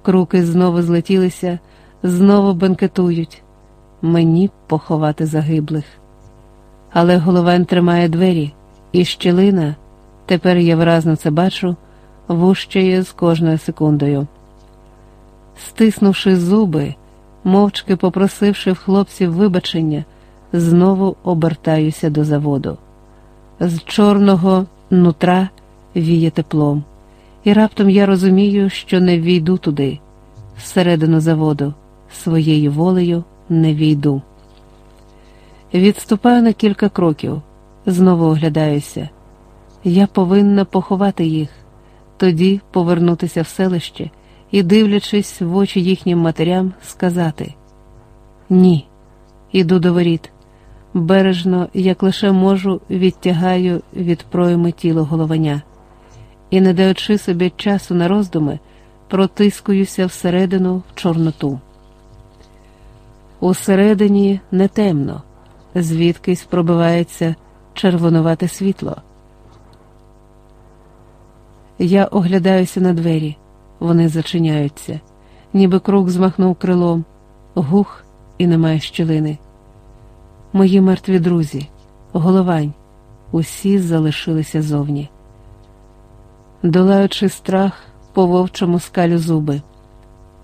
Круки знову злетілися, знову бенкетують. Мені поховати загиблих. Але головен тримає двері. І щілина, тепер я виразно це бачу, вущає з кожною секундою. Стиснувши зуби, мовчки попросивши в хлопців вибачення, знову обертаюся до заводу. З чорного нутра віє теплом, і раптом я розумію, що не війду туди, всередину заводу, своєю волею не війду. Відступаю на кілька кроків. Знову оглядаюся. Я повинна поховати їх, тоді повернутися в селище і, дивлячись в очі їхнім матерям, сказати: Ні, іду до воріт. Бережно, як лише можу, відтягаю від пройми тіло головання і, не даючи собі часу на роздуми, протискуюся всередину в Чорноту. Усередині не темно, звідкись пробивається червонувате світло. Я оглядаюся на двері, вони зачиняються, ніби круг змахнув крилом, гух і немає щілини. Мої мертві друзі, головань, усі залишилися зовні. Долаючи страх, по вовчому скалю зуби.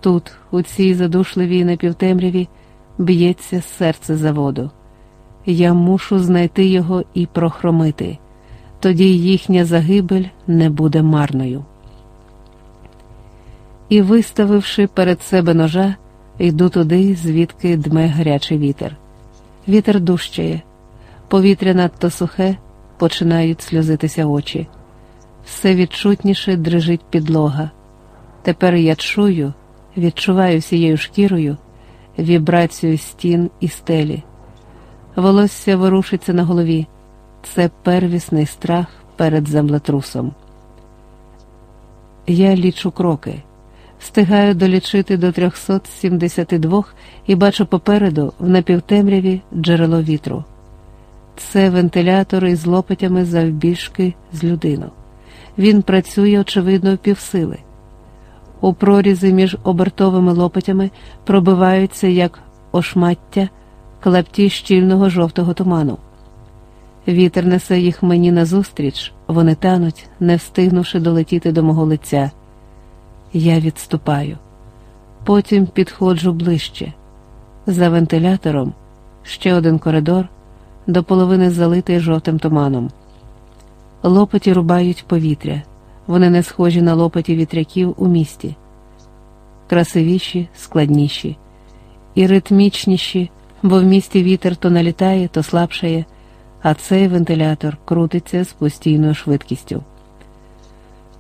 Тут, у цій задушливій напівтемряві, б'ється серце заводу. Я мушу знайти його і прохромити, тоді їхня загибель не буде марною. І, виставивши перед себе ножа, йду туди, звідки дме гарячий вітер. Вітер дужчає, повітря надто сухе, починають сльозитися очі. Все відчутніше дрижить підлога. Тепер я чую, відчуваю всією шкірою вібрацію стін і стелі волосся ворушиться на голові. Це первісний страх перед землетрусом. Я лічу кроки, встигаю долічити до 372 і бачу попереду в напівтемряві джерело вітру. Це вентилятор із лопатями завбільшки з людину. Він працює, очевидно, півсили. У прорізи між обертовими лопатями пробиваються як ошмаття клепті щільного жовтого туману. Вітер несе їх мені назустріч, вони тануть, не встигнувши долетіти до мого лиця. Я відступаю, потім підходжу ближче. За вентилятором ще один коридор, до половини залитий жовтим туманом. Лопаті рубають повітря, вони не схожі на лопаті вітряків у місті, красивіші, складніші і ритмічніші, бо в місті вітер то налітає, то слабшає, а цей вентилятор крутиться з постійною швидкістю.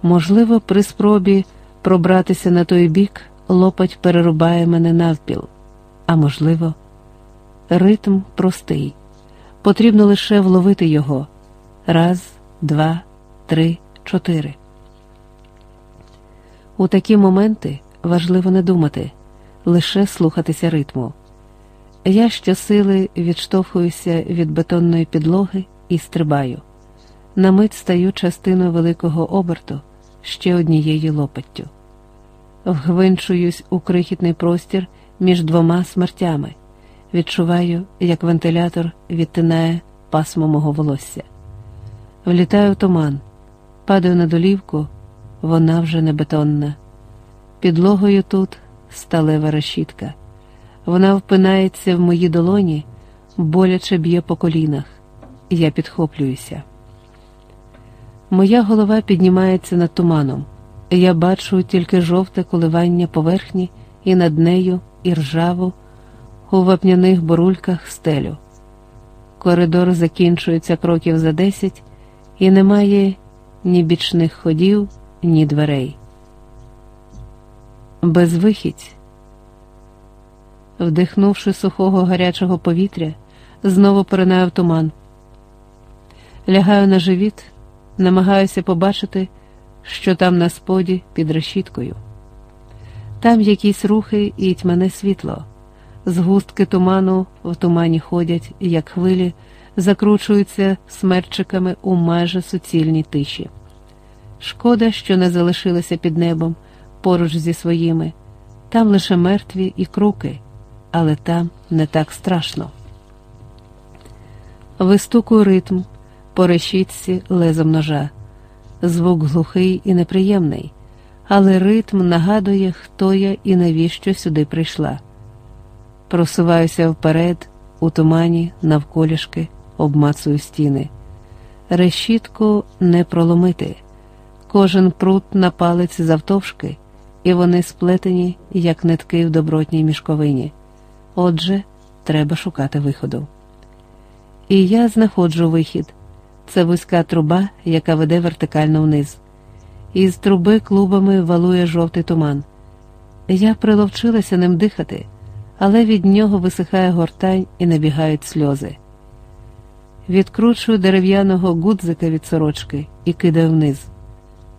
Можливо, при спробі пробратися на той бік лопать перерубає мене навпіл, а можливо, ритм простий. Потрібно лише вловити його раз, два, три, чотири. У такі моменти важливо не думати, лише слухатися ритму. Я щосили відштовхуюся від бетонної підлоги і стрибаю. На мить стаю частиною великого оберту ще однією лопаттю. Вгвинчуюсь у крихітний простір між двома смертями. Відчуваю, як вентилятор відтинає пасмо мого волосся. Влітаю в туман, падаю на долівку, вона вже не бетонна. Підлогою тут сталева решітка. Вона впинається в мої долоні, боляче б'є по колінах. Я підхоплююся. Моя голова піднімається над туманом. Я бачу тільки жовте коливання поверхні і над нею і ржаву у вапняних бурульках стелю. Коридор закінчується кроків за десять, і немає ні бічних ходів, ні дверей. Безвихідь. Вдихнувши сухого гарячого повітря, знову поринаю в туман. Лягаю на живіт, намагаюся побачити, що там на споді під решіткою. Там якісь рухи і тьмяне світло. Згустки туману в тумані ходять, як хвилі, закручуються смерчиками у майже суцільній тиші. Шкода, що не залишилися під небом поруч зі своїми, там лише мертві і круки, але там не так страшно. Вистукую ритм, по решітці лезом ножа. Звук глухий і неприємний, але ритм нагадує, хто я і навіщо сюди прийшла. Просуваюся вперед, у тумані, навколішки, обмацую стіни. Решітку не проломити. Кожен прут на палець завтовшки, і вони сплетені, як нитки в добротній мішковині. Отже, треба шукати виходу. І я знаходжу вихід. Це вузька труба, яка веде вертикально вниз. Із труби клубами валує жовтий туман. Я приловчилася ним дихати, але від нього висихає гортань і набігають сльози. Відкручую дерев'яного гудзика від сорочки і кидаю вниз.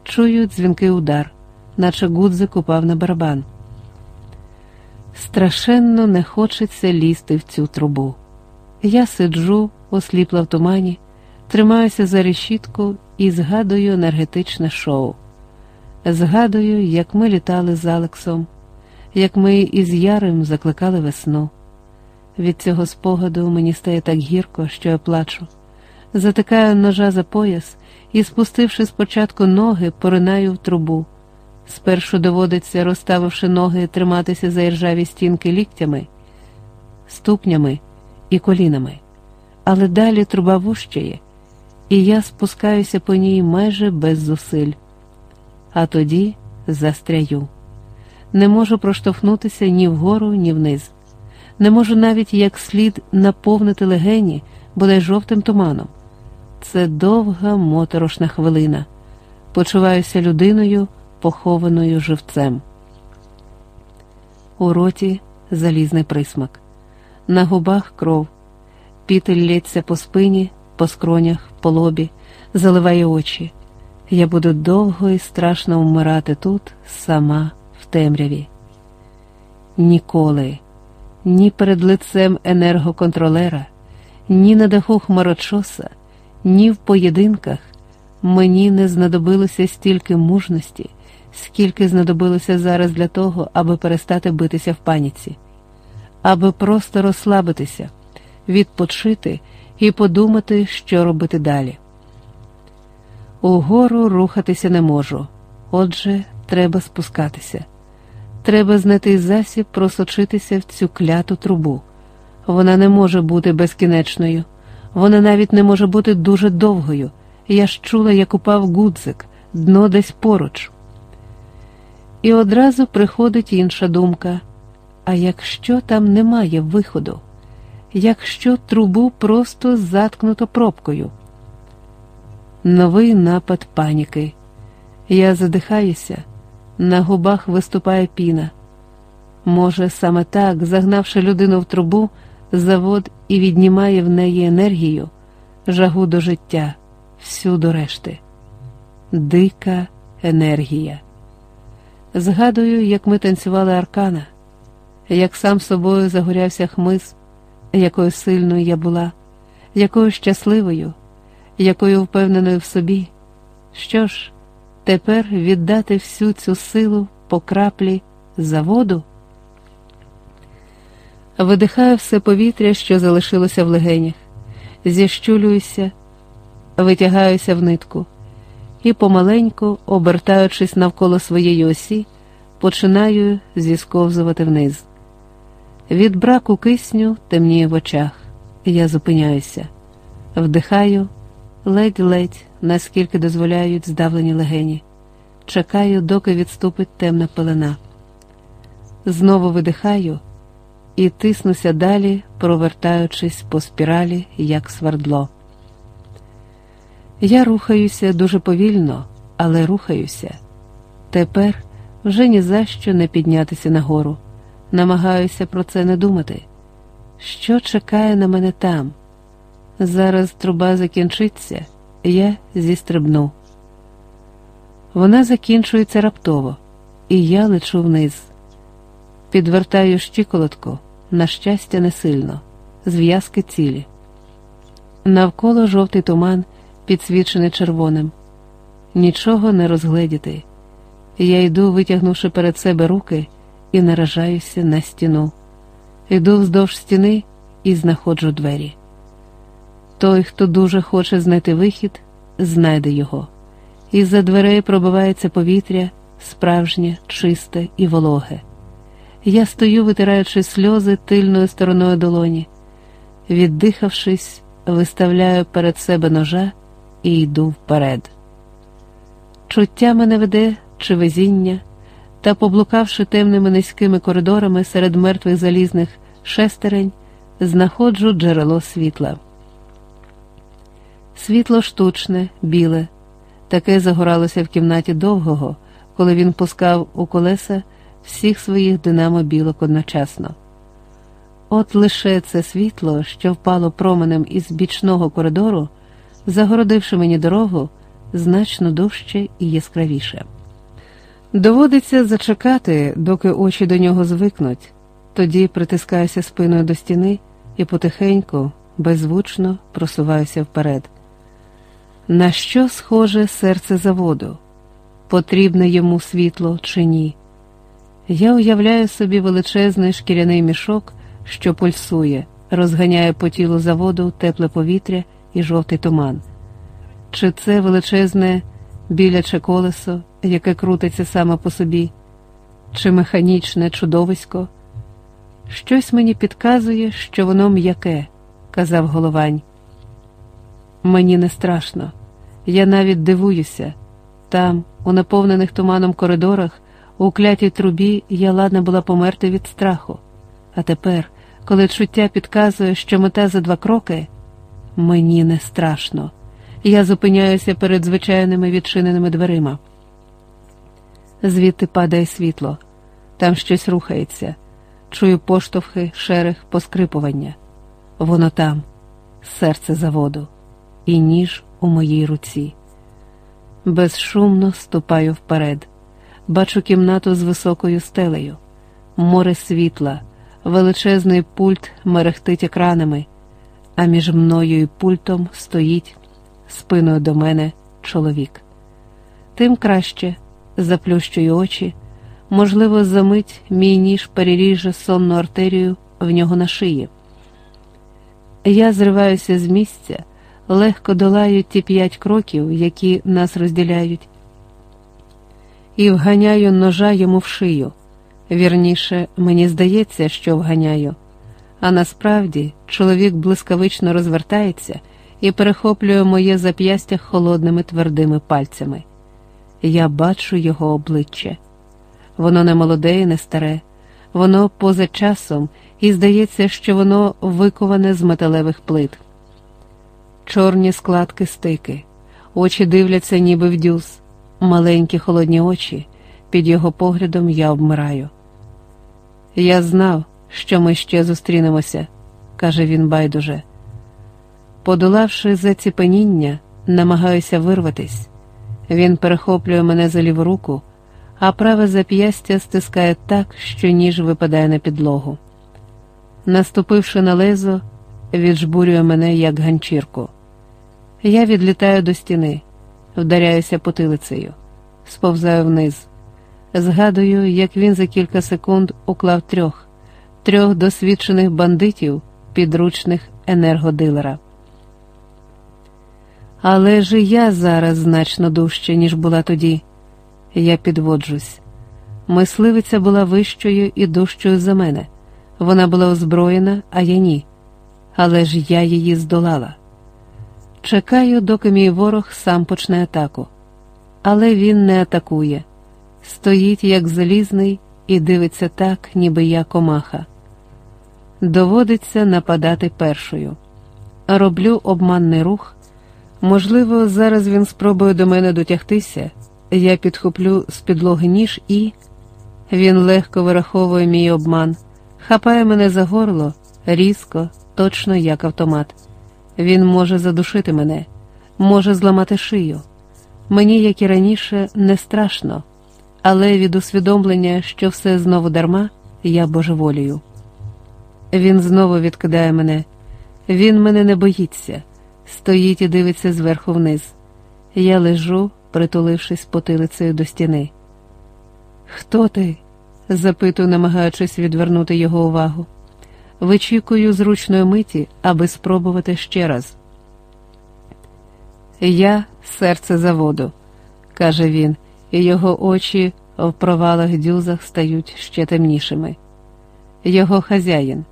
Чую дзвінкий удар, наче гудзик упав на барабан. Страшенно не хочеться лізти в цю трубу. Я сиджу, осліпла в тумані, тримаюся за решітку і згадую енергетичне шоу. Згадую, як ми літали з Алексом, як ми із Ярим закликали весну. Від цього спогаду мені стає так гірко, що я плачу. Затикаю ножа за пояс і, спустивши спочатку ноги, поринаю в трубу. Спершу доводиться, розставивши ноги, триматися за іржаві стінки ліктями, ступнями і колінами, але далі труба вущає, і я спускаюся по ній майже без зусиль. А тоді застряю. Не можу проштовхнутися ні вгору, ні вниз. Не можу навіть як слід наповнити легені, бодай жовтим туманом. Це довга моторошна хвилина. Почуваюся людиною похованою живцем. У роті залізний присмак, на губах кров, пітель лється по спині, по скронях, по лобі, заливає очі. Я буду довго і страшно вмирати тут, сама в темряві. Ніколи, ні перед лицем енергоконтролера, ні на даху хмарочоса, ні в поєдинках мені не знадобилося стільки мужності скільки знадобилося зараз для того, аби перестати битися в паніці, аби просто розслабитися, відпочити і подумати, що робити далі. Угору рухатися не можу, отже, треба спускатися. Треба знайти засіб просочитися в цю кляту трубу. Вона не може бути безкінечною, вона навіть не може бути дуже довгою. Я ж чула, як упав гудзик, дно десь поруч. І одразу приходить інша думка: а якщо там немає виходу, якщо трубу просто заткнуто пробкою? Новий напад паніки. Я задихаюся, на губах виступає піна. Може, саме так, загнавши людину в трубу, завод і віднімає в неї енергію, жагу до життя, всю до решти. Дика енергія. Згадую, як ми танцювали аркана, як сам собою загорявся хмиз, якою сильною я була, якою щасливою, якою впевненою в собі. Що ж, тепер віддати всю цю силу по краплі заводу? Видихаю все повітря, що залишилося в легенях, зіщулююся, витягаюся в нитку і помаленьку, обертаючись навколо своєї осі, починаю зісковзувати вниз. Від браку кисню темніє в очах. Я зупиняюся, вдихаю ледь-ледь, наскільки дозволяють здавлені легені. Чекаю, доки відступить темна пелена. Знову видихаю і тиснуся далі, провертаючись по спіралі, як свердло. Я рухаюся дуже повільно, але рухаюся. Тепер вже ні за що не піднятися нагору. Намагаюся про це не думати. Що чекає на мене там? Зараз труба закінчиться, я зістрибну. Вона закінчується раптово, і я лечу вниз. Підвертаю щиколотку, на щастя, не сильно, зв'язки цілі. Навколо жовтий туман, підсвічений червоним. Нічого не розгледіти. Я йду, витягнувши перед себе руки, і наражаюся на стіну. Йду вздовж стіни і знаходжу двері. Той, хто дуже хоче знайти вихід, знайде його. Із за дверей пробивається повітря, справжнє, чисте і вологе. Я стою, витираючи сльози тильною стороною долоні. Віддихавшись, виставляю перед себе ножа і йду вперед. Чуття мене веде чи везіння, та, поблукавши темними низькими коридорами серед мертвих залізних шестерень, знаходжу джерело світла. Світло штучне, біле, таке загоралося в кімнаті довгого, коли він пускав у колеса всіх своїх динамо білок одночасно. От лише це світло, що впало променем із бічного коридору, загородивши мені дорогу, значно дужче і яскравіше. Доводиться зачекати, доки очі до нього звикнуть, тоді притискаюся спиною до стіни і потихеньку, беззвучно просуваюся вперед. На що схоже серце заводу? Потрібне йому світло чи ні? Я уявляю собі величезний шкіряний мішок, що пульсує, розганяє по тілу заводу тепле повітря і жовтий туман. Чи це величезне біляче колесо, яке крутиться саме по собі, чи механічне чудовисько? Щось мені підказує, що воно м'яке, казав головань. Мені не страшно, я навіть дивуюся. Там, у наповнених туманом коридорах, у клятій трубі я ладна була померти від страху. А тепер, коли чуття підказує, що мета за два кроки, мені не страшно. Я зупиняюся перед звичайними відчиненими дверима. Звідти падає світло, там щось рухається, чую поштовхи, шерех, поскрипування. Воно там, серце заводу і ніж у моїй руці. Безшумно ступаю вперед, бачу кімнату з високою стелею, море світла, величезний пульт мерехтить екранами, а між мною і пультом стоїть спиною до мене чоловік. Тим краще заплющую очі, можливо, за мить мій ніж переріже сонну артерію в нього на шиї. Я зриваюся з місця легко долаю ті п'ять кроків, які нас розділяють, і вганяю ножа йому в шию. Вірніше, мені здається, що вганяю, а насправді чоловік блискавично розвертається і перехоплює моє зап'ястя холодними твердими пальцями. Я бачу його обличчя. Воно не молоде і не старе, воно поза часом, і здається, що воно виковане з металевих плит. Чорні складки стики, очі дивляться, ніби в дюз, маленькі холодні очі, під його поглядом я обмираю. Я знав, що ми ще зустрінемося, каже він байдуже. Подолавши заціпеніння, намагаюся вирватись. Він перехоплює мене за ліву руку, а праве зап'ястя стискає так, що ніж випадає на підлогу. Наступивши на лезо, віджбурює мене як ганчірку. Я відлітаю до стіни, вдаряюся потилицею, сповзаю вниз. Згадую, як він за кілька секунд уклав трьох, трьох досвідчених бандитів, підручних енергодилера. Але ж і я зараз значно дужче, ніж була тоді. Я підводжусь. Мисливиця була вищою і дужчою за мене. Вона була озброєна, а я ні. Але ж я її здолала. Чекаю, доки мій ворог сам почне атаку. Але він не атакує. Стоїть, як залізний, і дивиться так, ніби я комаха. Доводиться нападати першою. Роблю обманний рух. Можливо, зараз він спробує до мене дотягтися. Я підхоплю з підлоги ніж і. Він легко вираховує мій обман, хапає мене за горло, різко, точно як автомат. Він може задушити мене, може зламати шию. Мені, як і раніше, не страшно, але від усвідомлення, що все знову дарма, я божеволію. Він знову відкидає мене, він мене не боїться, стоїть і дивиться зверху вниз. Я лежу, притулившись потилицею до стіни. Хто ти? запитую, намагаючись відвернути його увагу. Вичікую зручної миті, аби спробувати ще раз. Я серце заводу, каже він, і його очі в провалах дюзах стають ще темнішими. Його хазяїн.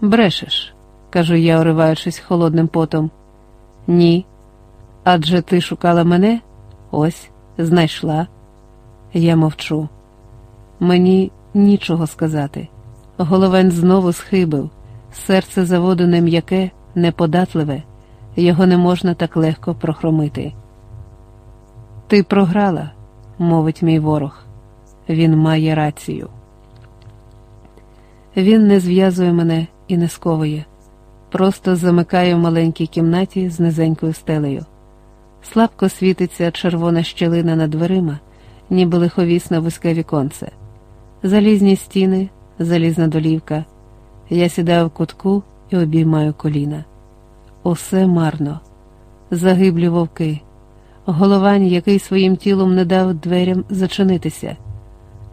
Брешеш, кажу я, уриваючись холодним потом. Ні. Адже ти шукала мене? Ось, знайшла. Я мовчу. Мені нічого сказати. Головень знову схибив, серце заводу не м'яке, неподатливе, його не можна так легко прохромити. Ти програла, мовить мій ворог, він має рацію. Він не зв'язує мене і не сковує, просто замикає в маленькій кімнаті з низенькою стелею. Слабко світиться червона щелина над дверима, ніби лиховісне вузьке віконце, залізні стіни залізна долівка. Я сідаю в кутку і обіймаю коліна. Усе марно, загиблі вовки, головань, який своїм тілом не дав дверям зачинитися,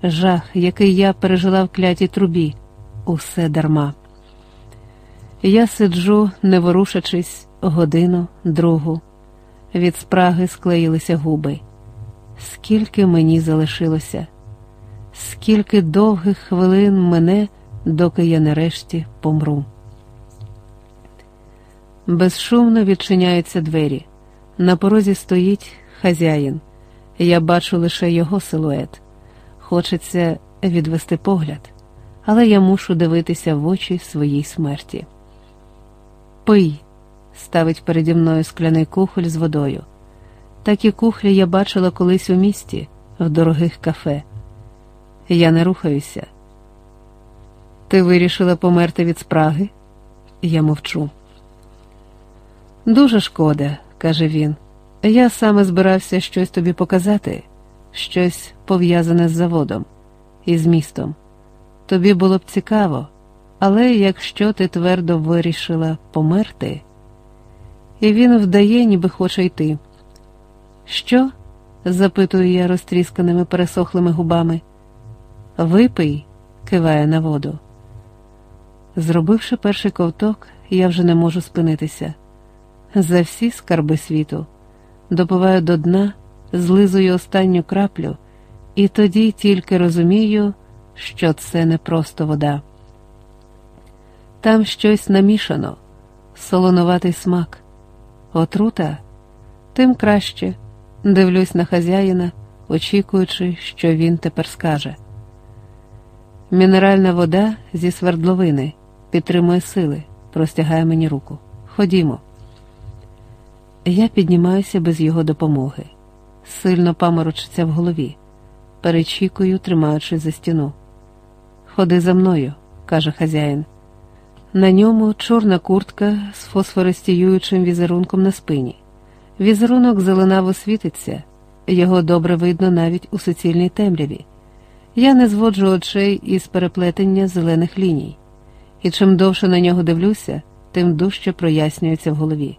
жах, який я пережила в клятій трубі, усе дарма. Я сиджу, не ворушачись, годину, другу. Від спраги склеїлися губи. Скільки мені залишилося? скільки довгих хвилин мене, доки я нарешті помру. Безшумно відчиняються двері. На порозі стоїть хазяїн. Я бачу лише його силует. Хочеться відвести погляд, але я мушу дивитися в очі своїй смерті. Пий, ставить переді мною скляний кухоль з водою. Такі кухлі я бачила колись у місті, в дорогих кафе. Я не рухаюся. Ти вирішила померти від спраги? Я мовчу. Дуже шкода, каже він. Я саме збирався щось тобі показати, щось пов'язане з заводом і з містом. Тобі було б цікаво, але якщо ти твердо вирішила померти, і він вдає, ніби хоче йти. Що? запитую я розтрісканими пересохлими губами. Випий, киває на воду. Зробивши перший ковток, я вже не можу спинитися. За всі скарби світу, допиваю до дна, злизую останню краплю, і тоді тільки розумію, що це не просто вода. Там щось намішано, солонуватий смак, отрута, тим краще. Дивлюсь на хазяїна, очікуючи, що він тепер скаже. Мінеральна вода зі свердловини підтримує сили, простягає мені руку. Ходімо. Я піднімаюся без його допомоги, сильно паморочиться в голові, перечікую, тримаючись за стіну. Ходи за мною, каже хазяїн. На ньому чорна куртка з фосфористіюючим візерунком на спині. Візерунок зеленаво світиться, його добре видно навіть у суцільній темряві. Я не зводжу очей із переплетення зелених ліній, і чим довше на нього дивлюся, тим дужче прояснюється в голові.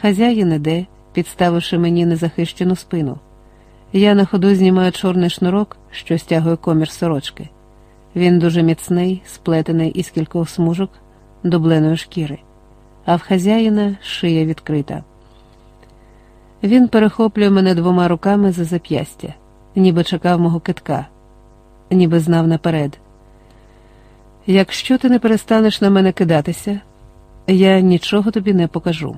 Хазяїн іде, підставивши мені незахищену спину. Я на ходу знімаю чорний шнурок, що стягує комір сорочки. Він дуже міцний, сплетений із кількох смужок дубленої шкіри, а в хазяїна шия відкрита. Він перехоплює мене двома руками за зап'ястя, ніби чекав мого китка, ніби знав наперед. Якщо ти не перестанеш на мене кидатися, я нічого тобі не покажу,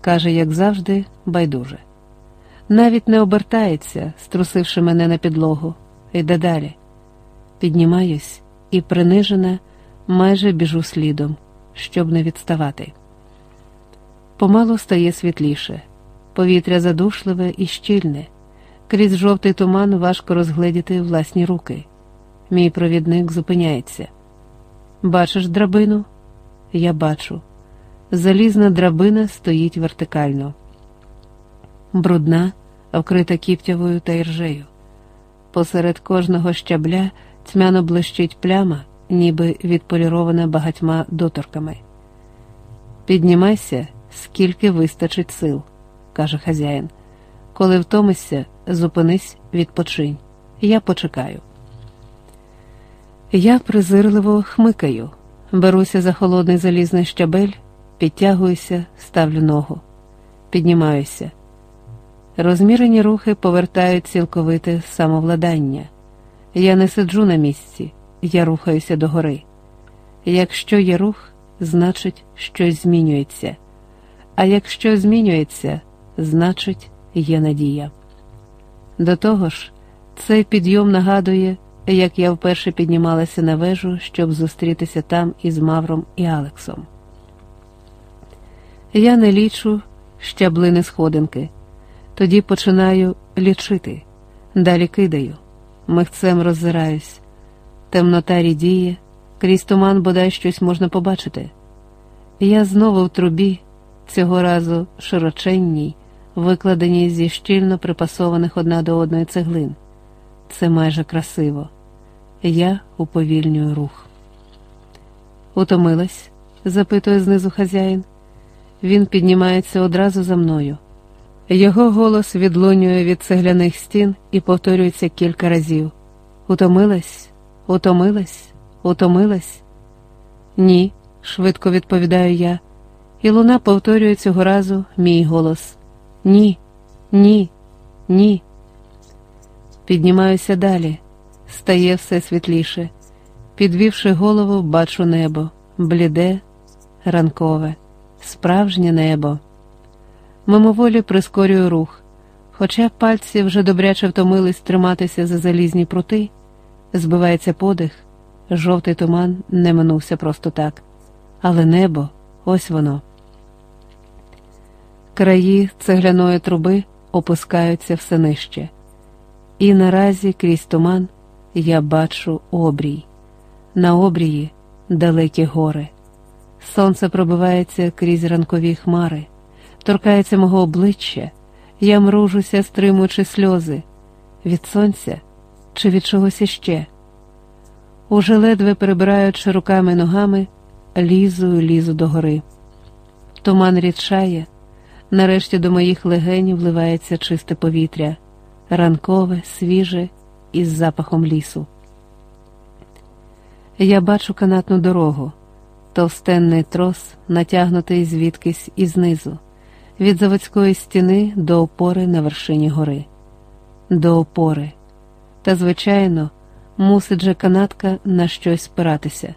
каже, як завжди, байдуже. Навіть не обертається, струсивши мене на підлогу, йде далі. Піднімаюсь і, принижена, майже біжу слідом, щоб не відставати. Помалу стає світліше, повітря задушливе і щільне, крізь жовтий туман важко розгледіти власні руки. Мій провідник зупиняється. Бачиш драбину? Я бачу. Залізна драбина стоїть вертикально, брудна, вкрита кіптявою та іржею. Посеред кожного щабля тьмяно блищить пляма, ніби відполірована багатьма доторками. Піднімайся, скільки вистачить сил, каже хазяїн. Коли втомишся, зупинись, відпочинь. Я почекаю. Я презирливо хмикаю, беруся за холодний залізний щабель, підтягуюся, ставлю ногу, піднімаюся. Розмірені рухи повертають цілковите самовладання. Я не сиджу на місці, я рухаюся догори. Якщо є рух, значить, щось змінюється. А якщо змінюється, значить, є надія. До того ж, цей підйом нагадує, як я вперше піднімалася на вежу, щоб зустрітися там із Мавром і Алексом. Я не лічу щаблини сходинки, тоді починаю лічити, далі кидаю, михцем роззираюсь, темнота рідіє, крізь туман бодай щось можна побачити. Я знову в трубі, цього разу широченній, викладеній зі щільно припасованих одна до одної цеглин. Це майже красиво. Я уповільнюю рух. Утомилась? запитує знизу хазяїн. Він піднімається одразу за мною. Його голос відлунює від цегляних стін і повторюється кілька разів. Утомилась, утомилась, утомилась? Ні, швидко відповідаю я, і луна повторює цього разу мій голос. Ні, ні, ні. Піднімаюся далі, стає все світліше. Підвівши голову, бачу небо, бліде, ранкове, справжнє небо. Мимоволі прискорюю рух, хоча пальці вже добряче втомились триматися за залізні прути, збивається подих, жовтий туман не минувся просто так, але небо ось воно. Краї цегляної труби опускаються все нижче, і наразі крізь туман я бачу обрій. На обрії далекі гори. Сонце пробивається крізь ранкові хмари, торкається мого обличчя, я мружуся, стримуючи сльози від сонця чи від чогось іще. Уже ледве перебираючи руками ногами, лізу лізу до гори. Туман рідшає, нарешті до моїх легенів вливається чисте повітря, ранкове, свіже, із запахом лісу. Я бачу канатну дорогу, товстенний трос, натягнутий звідкись і знизу, від заводської стіни до опори на вершині гори, до опори. Та, звичайно, Мусить же канатка на щось спиратися.